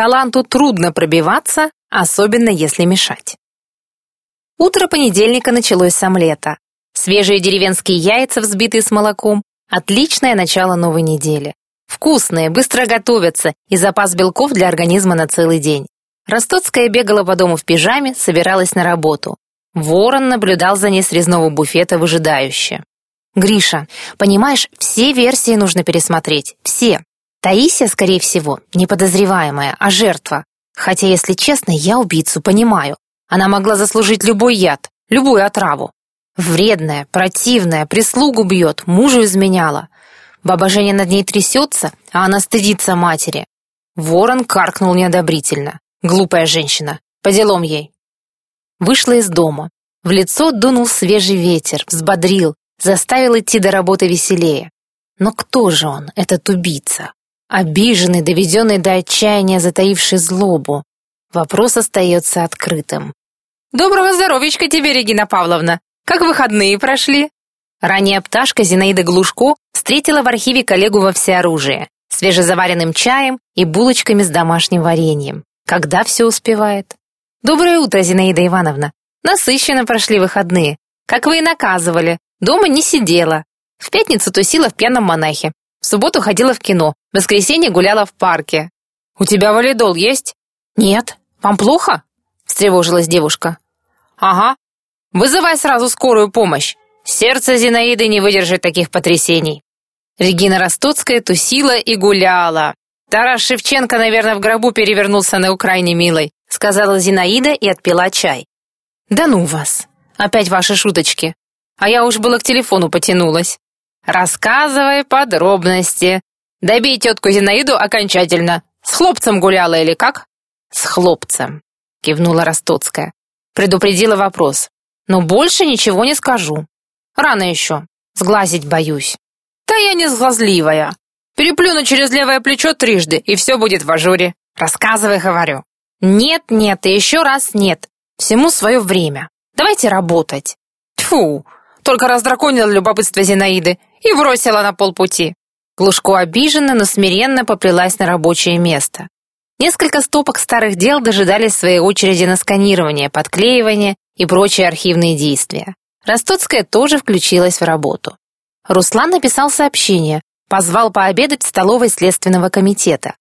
Таланту трудно пробиваться, особенно если мешать. Утро понедельника началось с омлета. Свежие деревенские яйца, взбитые с молоком. Отличное начало новой недели. Вкусные, быстро готовятся и запас белков для организма на целый день. Ростоцкая бегала по дому в пижаме, собиралась на работу. Ворон наблюдал за ней с резного буфета выжидающе. «Гриша, понимаешь, все версии нужно пересмотреть. Все. Таисия, скорее всего, не подозреваемая, а жертва. Хотя, если честно, я убийцу понимаю. Она могла заслужить любой яд, любую отраву. Вредная, противная, прислугу бьет, мужу изменяла. Баба Женя над ней трясется, а она стыдится матери. Ворон каркнул неодобрительно. Глупая женщина. По делам ей. Вышла из дома. В лицо дунул свежий ветер, взбодрил, заставил идти до работы веселее. Но кто же он, этот убийца? Обиженный, доведенный до отчаяния, затаивший злобу. Вопрос остается открытым. «Доброго здоровичка тебе, Регина Павловна! Как выходные прошли?» Ранняя пташка Зинаида Глушко встретила в архиве коллегу во всеоружие, свежезаваренным чаем и булочками с домашним вареньем. Когда все успевает? «Доброе утро, Зинаида Ивановна! Насыщенно прошли выходные. Как вы и наказывали. Дома не сидела. В пятницу тусила в пьяном монахе. В субботу ходила в кино. В воскресенье гуляла в парке. «У тебя валидол есть?» «Нет. Вам плохо?» — встревожилась девушка. «Ага. Вызывай сразу скорую помощь. Сердце Зинаиды не выдержит таких потрясений». Регина Ростоцкая тусила и гуляла. Тарас Шевченко, наверное, в гробу перевернулся на Украине, милой, сказала Зинаида и отпила чай. Да ну вас. Опять ваши шуточки. А я уж было к телефону потянулась. Рассказывай подробности. Добей тетку Зинаиду окончательно. С хлопцем гуляла или как? С хлопцем, кивнула Ростоцкая. Предупредила вопрос. Но больше ничего не скажу. Рано еще. Сглазить боюсь. Да я не сглазливая. Переплюну через левое плечо трижды, и все будет в ажуре. Рассказывай, говорю. Нет, нет и еще раз нет. Всему свое время. Давайте работать. Тьфу, только раздраконила любопытство Зинаиды и бросила на полпути. Глушко обиженно, но смиренно поплелась на рабочее место. Несколько стопок старых дел дожидались своей очереди на сканирование, подклеивание и прочие архивные действия. Ростоцкая тоже включилась в работу. Руслан написал сообщение, позвал пообедать в столовой Следственного комитета.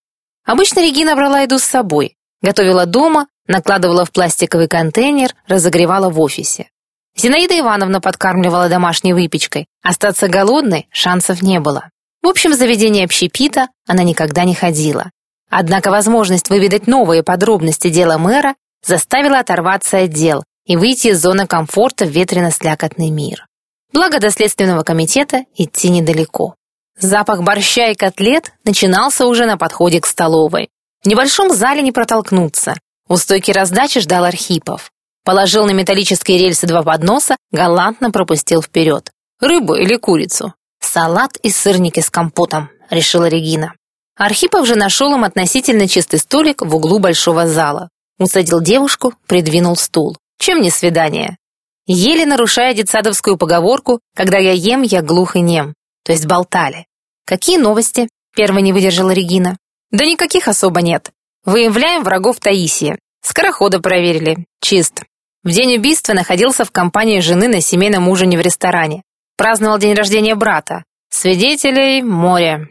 Обычно Регина брала еду с собой, готовила дома, накладывала в пластиковый контейнер, разогревала в офисе. Зинаида Ивановна подкармливала домашней выпечкой, остаться голодной шансов не было. В общем, в заведение общепита она никогда не ходила. Однако возможность выведать новые подробности дела мэра заставила оторваться от дел и выйти из зоны комфорта в ветрено-слякотный мир. Благо до Следственного комитета идти недалеко. Запах борща и котлет начинался уже на подходе к столовой. В небольшом зале не протолкнуться. У стойки раздачи ждал Архипов. Положил на металлические рельсы два подноса, галантно пропустил вперед. Рыбу или курицу? Салат и сырники с компотом, решила Регина. Архипов же нашел им относительно чистый столик в углу большого зала. Усадил девушку, придвинул стул. Чем не свидание? Еле нарушая детсадовскую поговорку «Когда я ем, я глух и нем». То есть болтали. «Какие новости?» — первой не выдержала Регина. «Да никаких особо нет. Выявляем врагов Таисии. Скорохода проверили. Чист. В день убийства находился в компании жены на семейном ужине в ресторане. Праздновал день рождения брата. Свидетелей — море.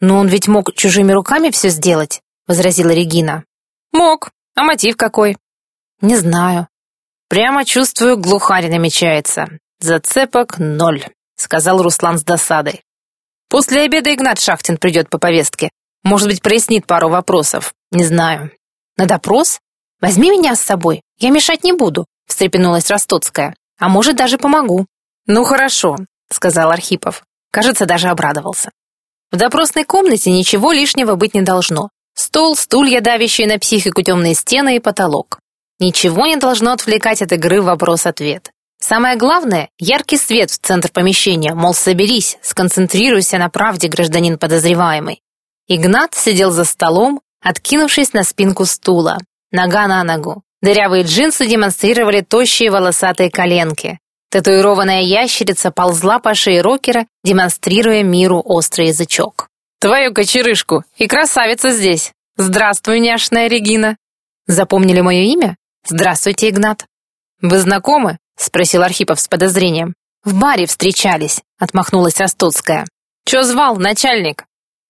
«Но он ведь мог чужими руками все сделать», — возразила Регина. «Мог. А мотив какой?» «Не знаю». «Прямо чувствую, глухарь намечается. Зацепок ноль», — сказал Руслан с досадой. «После обеда Игнат Шахтин придет по повестке. Может быть, прояснит пару вопросов. Не знаю». «На допрос? Возьми меня с собой. Я мешать не буду», — встрепенулась Ростоцкая. «А может, даже помогу». «Ну, хорошо», — сказал Архипов. Кажется, даже обрадовался. В допросной комнате ничего лишнего быть не должно. Стол, стулья, давящие на психику темные стены и потолок. Ничего не должно отвлекать от игры вопрос-ответ. Самое главное — яркий свет в центр помещения, мол, соберись, сконцентрируйся на правде, гражданин подозреваемый. Игнат сидел за столом, откинувшись на спинку стула, нога на ногу. Дырявые джинсы демонстрировали тощие волосатые коленки. Татуированная ящерица ползла по шее рокера, демонстрируя миру острый язычок. «Твою кочерышку! И красавица здесь!» Здравствуй, няшная Регина. Запомнили мое имя? Здравствуйте, Игнат. Вы знакомы? Спросил Архипов с подозрением. В баре встречались, отмахнулась Ростоцкая. Че звал, начальник?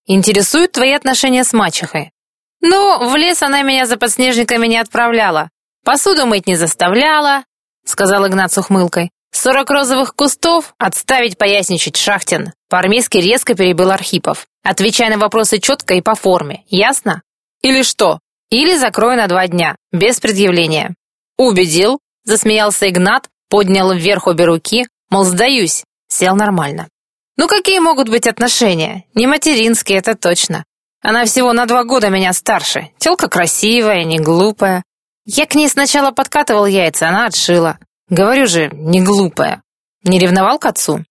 Интересуют твои отношения с мачехой? Ну, в лес она меня за подснежниками не отправляла. Посуду мыть не заставляла, сказал Игнат с ухмылкой. «Сорок розовых кустов? Отставить поясничать, Шахтин!» По-армейски резко перебил Архипов. «Отвечай на вопросы четко и по форме, ясно? Или что? Или закрой на два дня, без предъявления». «Убедил?» — засмеялся Игнат, поднял вверх обе руки, мол, сдаюсь, сел нормально. «Ну какие могут быть отношения? Не материнские, это точно. Она всего на два года меня старше. Телка красивая, не глупая. Я к ней сначала подкатывал яйца, она отшила. Говорю же, не глупая. Не ревновал к отцу?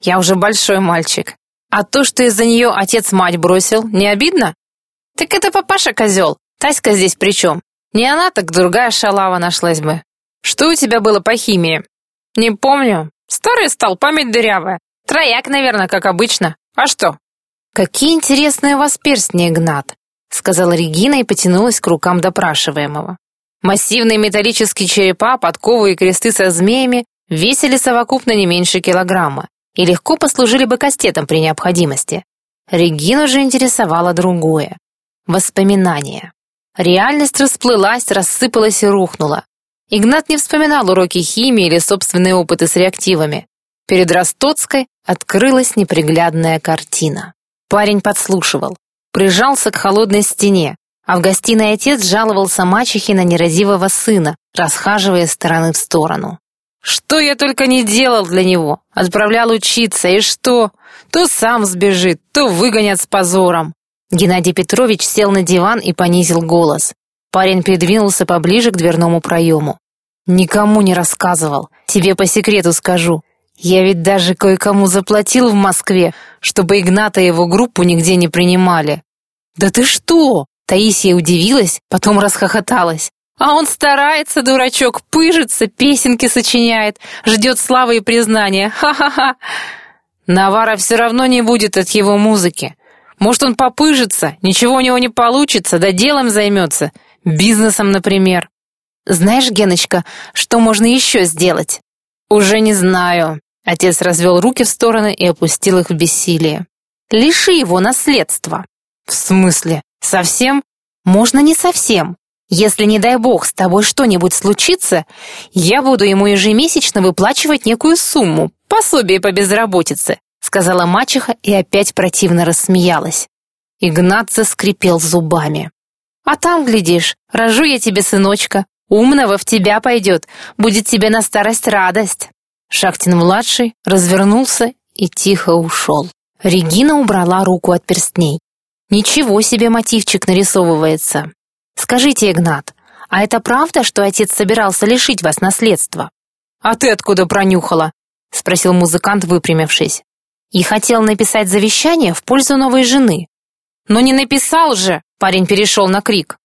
Я уже большой мальчик. А то, что из-за нее отец мать бросил, не обидно? Так это папаша козел. Таська здесь при чем? Не она, так другая шалава нашлась бы. Что у тебя было по химии? Не помню. Старый стал, память дырявая. Трояк, наверное, как обычно. А что? Какие интересные у вас перстни, Игнат, сказала Регина и потянулась к рукам допрашиваемого. Массивные металлические черепа, подковы и кресты со змеями весили совокупно не меньше килограмма и легко послужили бы кастетом при необходимости. Регину же интересовало другое — воспоминания. Реальность расплылась, рассыпалась и рухнула. Игнат не вспоминал уроки химии или собственные опыты с реактивами. Перед Ростоцкой открылась неприглядная картина. Парень подслушивал, прижался к холодной стене, а в гостиной отец жаловался мачехе на нерадивого сына, расхаживая с стороны в сторону. Что я только не делал для него. Отправлял учиться, и что? То сам сбежит, то выгонят с позором. Геннадий Петрович сел на диван и понизил голос. Парень придвинулся поближе к дверному проему. «Никому не рассказывал. Тебе по секрету скажу. Я ведь даже кое-кому заплатил в Москве, чтобы Игната и его группу нигде не принимали». «Да ты что?» Таисия удивилась, потом расхохоталась. А он старается, дурачок, пыжится, песенки сочиняет, ждет славы и признания. Ха-ха-ха. Навара все равно не будет от его музыки. Может, он попыжится, ничего у него не получится, да делом займется. Бизнесом, например. Знаешь, Геночка, что можно еще сделать? Уже не знаю. Отец развел руки в стороны и опустил их в бессилие. Лиши его наследства. В смысле? Совсем? Можно не совсем. Если, не дай бог, с тобой что-нибудь случится, я буду ему ежемесячно выплачивать некую сумму, пособие по безработице, сказала мачеха и опять противно рассмеялась. Игнат заскрипел зубами. А там, глядишь, рожу я тебе сыночка, умного в тебя пойдет, будет тебе на старость радость. Шахтин-младший развернулся и тихо ушел. Регина убрала руку от перстней. Ничего себе мотивчик нарисовывается. Скажите, Игнат, а это правда, что отец собирался лишить вас наследства? А ты откуда пронюхала? Спросил музыкант, выпрямившись. И хотел написать завещание в пользу новой жены. Но не написал же, парень перешел на крик.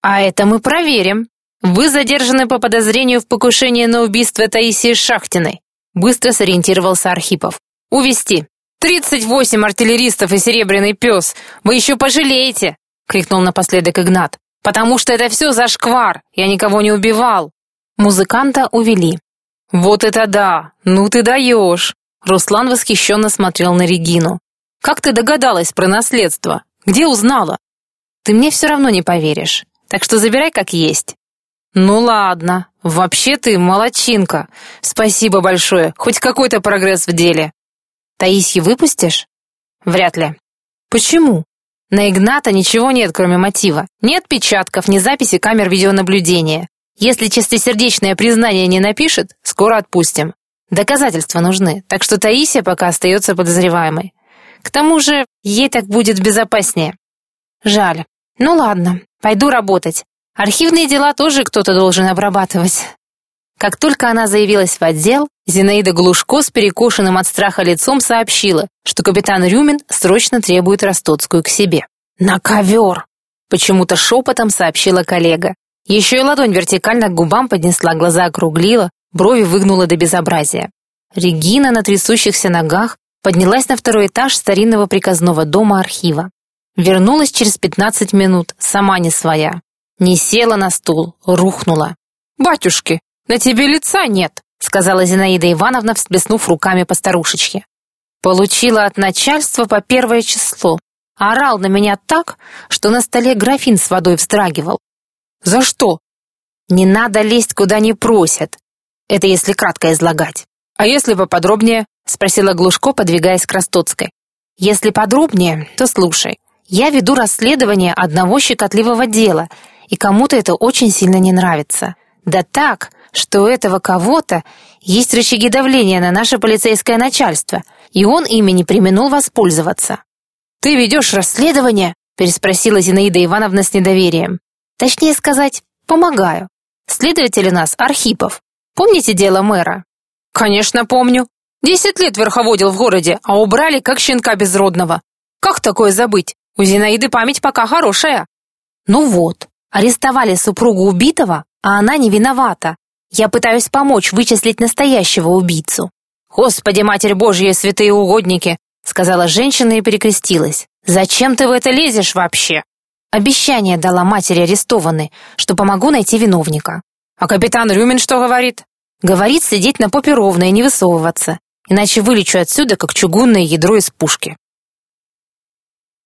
А это мы проверим. Вы задержаны по подозрению в покушении на убийство Таисии Шахтиной. Быстро сориентировался Архипов. Увести. «Тридцать восемь артиллеристов и серебряный пес! Вы еще пожалеете!» — крикнул напоследок Игнат. «Потому что это все зашквар! Я никого не убивал!» Музыканта увели. «Вот это да! Ну ты даешь!» Руслан восхищенно смотрел на Регину. «Как ты догадалась про наследство? Где узнала?» «Ты мне все равно не поверишь, так что забирай как есть». «Ну ладно, вообще ты молодчинка. Спасибо большое, хоть какой-то прогресс в деле». Таисью выпустишь? Вряд ли. Почему? На Игната ничего нет, кроме мотива. Ни отпечатков, ни записи камер видеонаблюдения. Если чистосердечное признание не напишет, скоро отпустим. Доказательства нужны, так что Таисия пока остается подозреваемой. К тому же, ей так будет безопаснее. Жаль. Ну ладно, пойду работать. Архивные дела тоже кто-то должен обрабатывать. Как только она заявилась в отдел, Зинаида Глушко с перекошенным от страха лицом сообщила, что капитан Рюмин срочно требует Ростоцкую к себе. «На ковер!» — почему-то шепотом сообщила коллега. Еще и ладонь вертикально к губам поднесла, глаза округлила, брови выгнула до безобразия. Регина на трясущихся ногах поднялась на второй этаж старинного приказного дома архива. Вернулась через пятнадцать минут, сама не своя. Не села на стул, рухнула. «Батюшки, на тебе лица нет», сказала Зинаида Ивановна, всплеснув руками по старушечке. Получила от начальства по первое число. Орал на меня так, что на столе графин с водой вздрагивал. «За что?» «Не надо лезть, куда не просят». Это если кратко излагать. «А если поподробнее?» — спросила Глушко, подвигаясь к Ростоцкой. «Если подробнее, то слушай. Я веду расследование одного щекотливого дела, и кому-то это очень сильно не нравится. Да так, что у этого кого-то есть рычаги давления на наше полицейское начальство, и он ими не применул воспользоваться. «Ты ведешь расследование?» — переспросила Зинаида Ивановна с недоверием. «Точнее сказать, помогаю. Следователь у нас Архипов. Помните дело мэра?» «Конечно, помню. Десять лет верховодил в городе, а убрали как щенка безродного. Как такое забыть? У Зинаиды память пока хорошая». «Ну вот, арестовали супругу убитого, а она не виновата. Я пытаюсь помочь вычислить настоящего убийцу». «Господи, Матерь Божья, святые угодники!» сказала женщина и перекрестилась. «Зачем ты в это лезешь вообще?» Обещание дала матери арестованной, что помогу найти виновника. «А капитан Рюмин что говорит?» «Говорит сидеть на попе ровно и не высовываться, иначе вылечу отсюда, как чугунное ядро из пушки».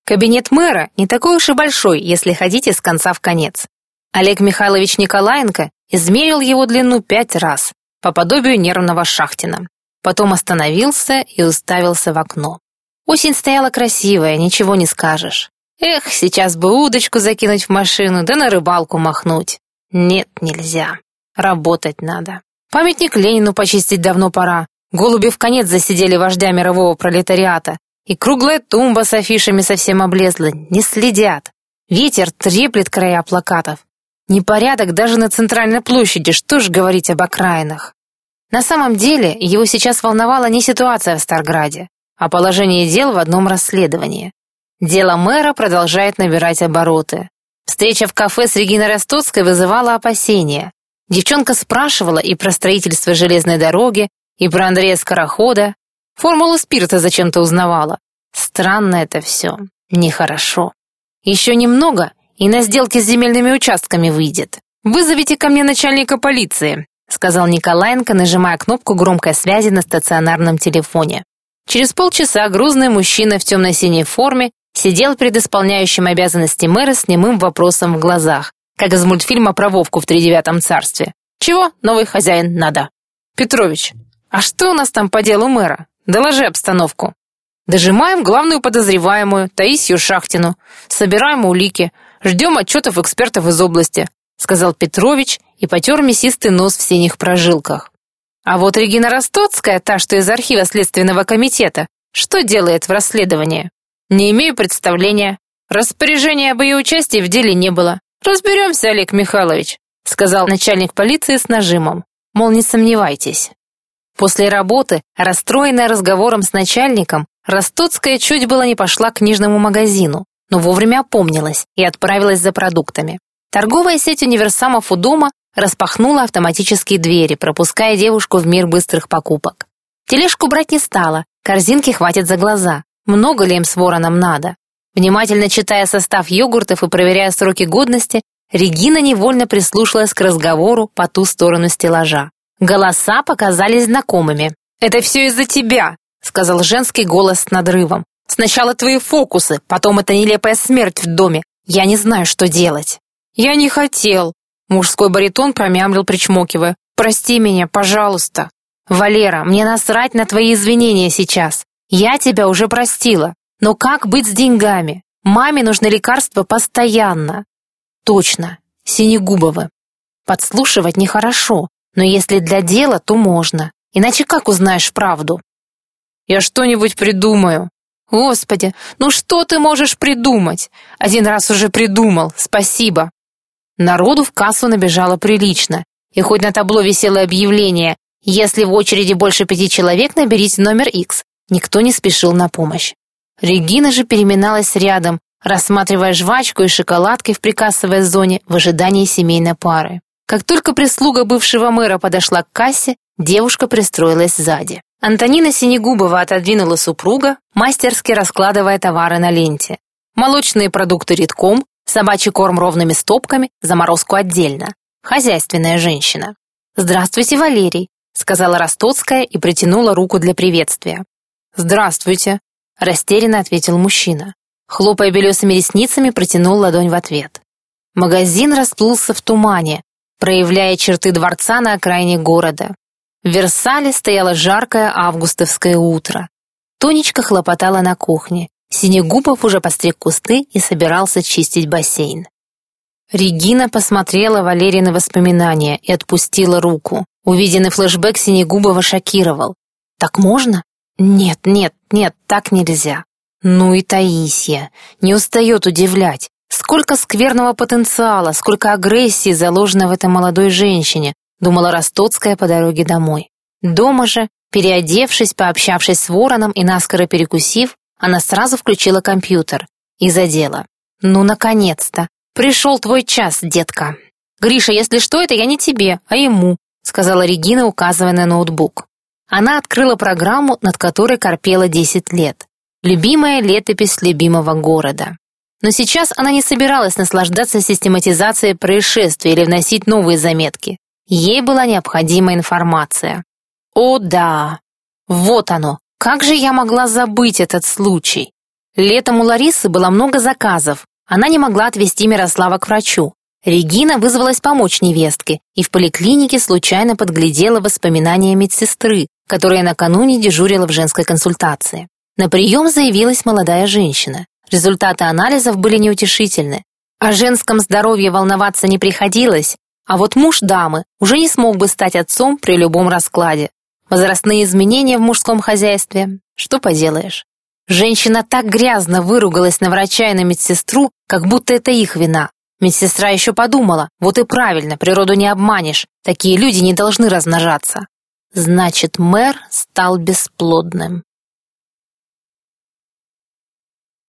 Кабинет мэра не такой уж и большой, если ходите с конца в конец. Олег Михайлович Николаенко измерил его длину пять раз, по подобию нервного шахтина. Потом остановился и уставился в окно. Осень стояла красивая, ничего не скажешь. Эх, сейчас бы удочку закинуть в машину, да на рыбалку махнуть. Нет, нельзя. Работать надо. Памятник Ленину почистить давно пора. Голуби в конец засидели вождя мирового пролетариата. И круглая тумба с афишами совсем облезла. Не следят. Ветер треплет края плакатов. Непорядок даже на центральной площади, что ж говорить об окраинах. На самом деле, его сейчас волновала не ситуация в Старграде о положении дел в одном расследовании. Дело мэра продолжает набирать обороты. Встреча в кафе с Региной Ростоцкой вызывала опасения. Девчонка спрашивала и про строительство железной дороги, и про Андрея Скорохода. Формулу спирта зачем-то узнавала. Странно это все. Нехорошо. Еще немного, и на сделке с земельными участками выйдет. «Вызовите ко мне начальника полиции», сказал Николаенко, нажимая кнопку громкой связи на стационарном телефоне. Через полчаса грузный мужчина в темно-синей форме сидел перед исполняющим обязанности мэра с немым вопросом в глазах, как из мультфильма про Вовку в тридевятом царстве. «Чего, новый хозяин, надо?» «Петрович, а что у нас там по делу мэра? Доложи обстановку». «Дожимаем главную подозреваемую, Таисию Шахтину. Собираем улики. Ждем отчетов экспертов из области», сказал Петрович и потер мясистый нос в синих прожилках. А вот Регина Ростоцкая, та, что из архива Следственного комитета, что делает в расследовании? Не имею представления. Распоряжения об ее участии в деле не было. Разберемся, Олег Михайлович, сказал начальник полиции с нажимом. Мол, не сомневайтесь. После работы, расстроенная разговором с начальником, Ростоцкая чуть было не пошла к книжному магазину, но вовремя опомнилась и отправилась за продуктами. Торговая сеть универсамов у дома распахнула автоматические двери, пропуская девушку в мир быстрых покупок. Тележку брать не стала, корзинки хватит за глаза. Много ли им с вороном надо? Внимательно читая состав йогуртов и проверяя сроки годности, Регина невольно прислушалась к разговору по ту сторону стеллажа. Голоса показались знакомыми. «Это все из-за тебя», — сказал женский голос с надрывом. «Сначала твои фокусы, потом эта нелепая смерть в доме. Я не знаю, что делать». «Я не хотел», Мужской баритон промямлил, причмокивая. «Прости меня, пожалуйста». «Валера, мне насрать на твои извинения сейчас. Я тебя уже простила. Но как быть с деньгами? Маме нужны лекарства постоянно». «Точно, Синегубовы. Подслушивать нехорошо, но если для дела, то можно. Иначе как узнаешь правду?» «Я что-нибудь придумаю». «Господи, ну что ты можешь придумать? Один раз уже придумал, спасибо». Народу в кассу набежало прилично, и хоть на табло висело объявление «Если в очереди больше пяти человек, наберите номер X», никто не спешил на помощь. Регина же переминалась рядом, рассматривая жвачку и шоколадкой в прикассовой зоне в ожидании семейной пары. Как только прислуга бывшего мэра подошла к кассе, девушка пристроилась сзади. Антонина Синегубова отодвинула супруга, мастерски раскладывая товары на ленте. Молочные продукты редком, собачий корм ровными стопками, заморозку отдельно. Хозяйственная женщина. «Здравствуйте, Валерий», — сказала Ростоцкая и протянула руку для приветствия. «Здравствуйте», — растерянно ответил мужчина. Хлопая белесыми ресницами, протянул ладонь в ответ. Магазин расплылся в тумане, проявляя черты дворца на окраине города. В Версале стояло жаркое августовское утро. Тонечка хлопотала на кухне. Синегубов уже постриг кусты и собирался чистить бассейн. Регина посмотрела Валерии на воспоминания и отпустила руку. Увиденный флешбэк Синегубова шокировал. «Так можно?» «Нет, нет, нет, так нельзя». Ну и Таисия. Не устает удивлять. Сколько скверного потенциала, сколько агрессии заложено в этой молодой женщине, думала Ростоцкая по дороге домой. Дома же, переодевшись, пообщавшись с Вороном и наскоро перекусив, она сразу включила компьютер и задела. «Ну, наконец-то! Пришел твой час, детка!» «Гриша, если что, это я не тебе, а ему», сказала Регина, указывая на ноутбук. Она открыла программу, над которой корпела 10 лет. Любимая летопись любимого города. Но сейчас она не собиралась наслаждаться систематизацией происшествий или вносить новые заметки. Ей была необходима информация. О да! Вот оно! Как же я могла забыть этот случай? Летом у Ларисы было много заказов. Она не могла отвезти Мирослава к врачу. Регина вызвалась помочь невестке и в поликлинике случайно подглядела воспоминания медсестры, которая накануне дежурила в женской консультации. На прием заявилась молодая женщина. Результаты анализов были неутешительны. О женском здоровье волноваться не приходилось, а вот муж дамы уже не смог бы стать отцом при любом раскладе. Возрастные изменения в мужском хозяйстве. Что поделаешь? Женщина так грязно выругалась на врача и на медсестру, как будто это их вина. Медсестра еще подумала, вот и правильно, природу не обманешь, такие люди не должны размножаться. Значит, мэр стал бесплодным.